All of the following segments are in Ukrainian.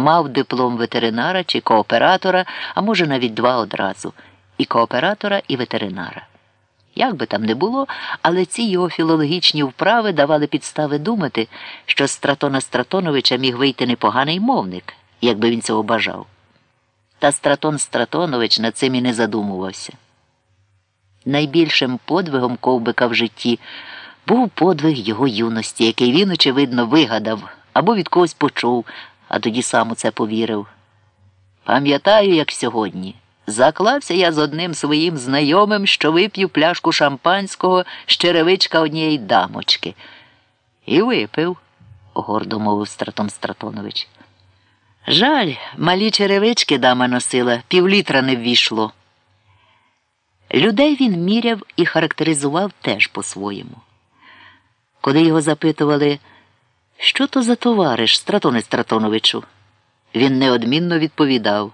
мав диплом ветеринара чи кооператора, а може навіть два одразу і кооператора, і ветеринара. Як би там не було, але ці його філологічні вправи давали підстави думати, що з Стратона Стратоновича міг вийти непоганий мовник, якби він цього бажав. Та Стратон Стратонович над цим і не задумувався. Найбільшим подвигом ковбика в житті був подвиг його юності, який він, очевидно, вигадав або від когось почув, а тоді сам у це повірив. Пам'ятаю, як сьогодні. Заклався я з одним своїм знайомим, що вип'ю пляшку шампанського з черевичка однієї дамочки. І випив, гордо мовив Стратон Стратонович. Жаль, малі черевички дама носила, півлітра не ввійшло. Людей він міряв і характеризував теж по-своєму. Коли його запитували, що то за товариш, Стратоне Стратоновичу, він неодмінно відповідав.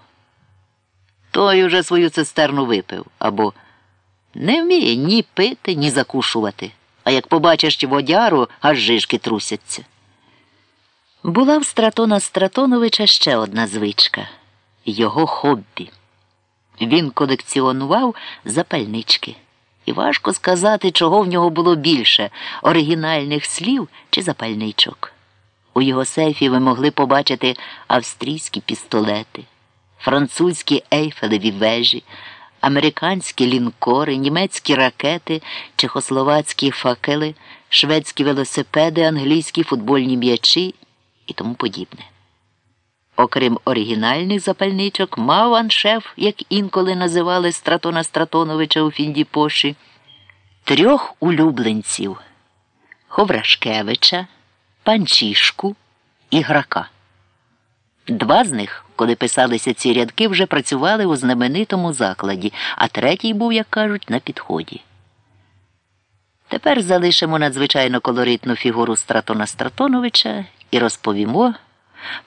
Той уже свою цистерну випив або не вміє ні пити, ні закушувати, а як побачиш водяру, аж жишки трусяться. Була в Стратона Стратоновича ще одна звичка його хобі. Він колекціонував запальнички. І важко сказати, чого в нього було більше оригінальних слів чи запальничок. У його сейфі ви могли побачити австрійські пістолети, французькі ейфелеві вежі, американські лінкори, німецькі ракети, чехословацькі факели, шведські велосипеди, англійські футбольні м'ячі і тому подібне. Окрім оригінальних запальничок, мав аншеф, як інколи називали Стратона Стратоновича у Фіндіпоші, трьох улюбленців Ховрашкевича, Панчішку і Грака. Два з них, коли писалися ці рядки, вже працювали у знаменитому закладі, а третій був, як кажуть, на підході. Тепер залишимо надзвичайно колоритну фігуру Стратона Стратоновича і розповімо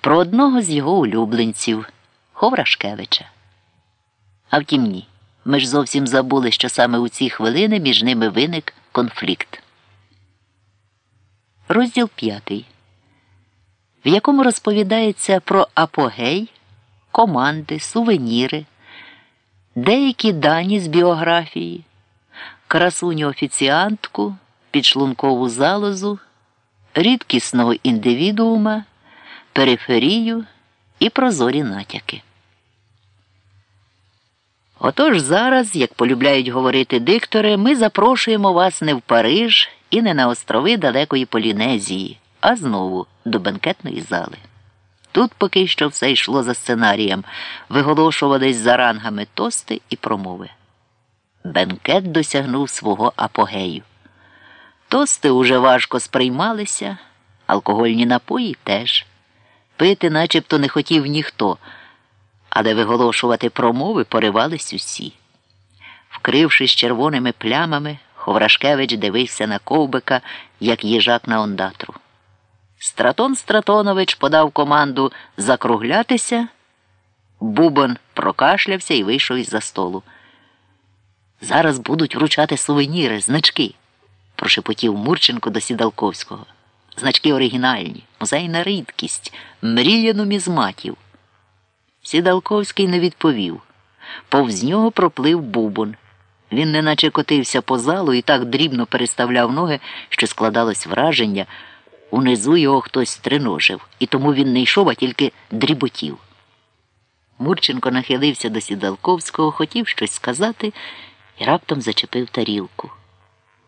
про одного з його улюбленців Ховрашкевича. А втім, ні. Ми ж зовсім забули, що саме у ці хвилини між ними виник конфлікт. Розділ п'ятий, в якому розповідається про апогей, команди, сувеніри, деякі дані з біографії, красуню офіціантку, підшлункову залозу, рідкісного індивідуума периферію і прозорі натяки. Отож зараз, як полюбляють говорити диктори, ми запрошуємо вас не в Париж і не на острови далекої Полінезії, а знову до бенкетної зали. Тут поки що все йшло за сценарієм, виголошувались за рангами тости і промови. Бенкет досягнув свого апогею. Тости уже важко сприймалися, алкогольні напої теж. Пити начебто не хотів ніхто, але виголошувати промови поривались усі. Вкрившись червоними плямами, Ховрашкевич дивився на ковбика, як їжак на ондатру. Стратон Стратонович подав команду закруглятися. Бубон прокашлявся і вийшов із за столу. Зараз будуть вручати сувеніри, значки, прошепотів Мурченко до Сідалковського. Значки оригінальні, музейна рідкість, мрія нумізматів. Сідалковський не відповів. Повз нього проплив бубон. Він неначе котився по залу і так дрібно переставляв ноги, що складалось враження. Унизу його хтось стриножив, і тому він не йшов, а тільки дріботів. Мурченко нахилився до Сідалковського, хотів щось сказати і раптом зачепив тарілку.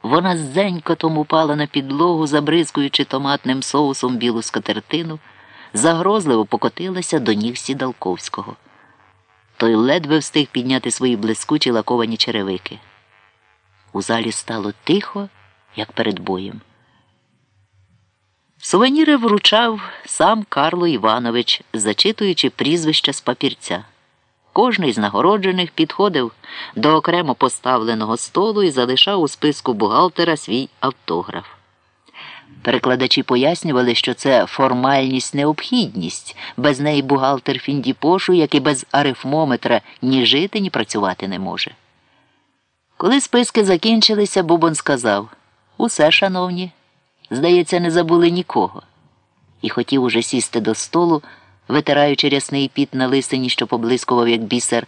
Вона зенькотом упала на підлогу, забризкуючи томатним соусом білу скатертину, загрозливо покотилася до ніг Сідалковського. Той ледве встиг підняти свої блискучі лаковані черевики. У залі стало тихо, як перед боєм. Сувеніри вручав сам Карло Іванович, зачитуючи прізвища з папірця. Кожний з нагороджених підходив до окремо поставленого столу і залишав у списку бухгалтера свій автограф. Перекладачі пояснювали, що це формальність необхідність, без неї бухгалтер Фіндіпошу, як і без арифмометра, ні жити, ні працювати не може. Коли списки закінчилися, Бубон сказав Усе, шановні, здається, не забули нікого. І хотів уже сісти до столу, витираючи рясний піт на лисині, що поблискував, як бісер.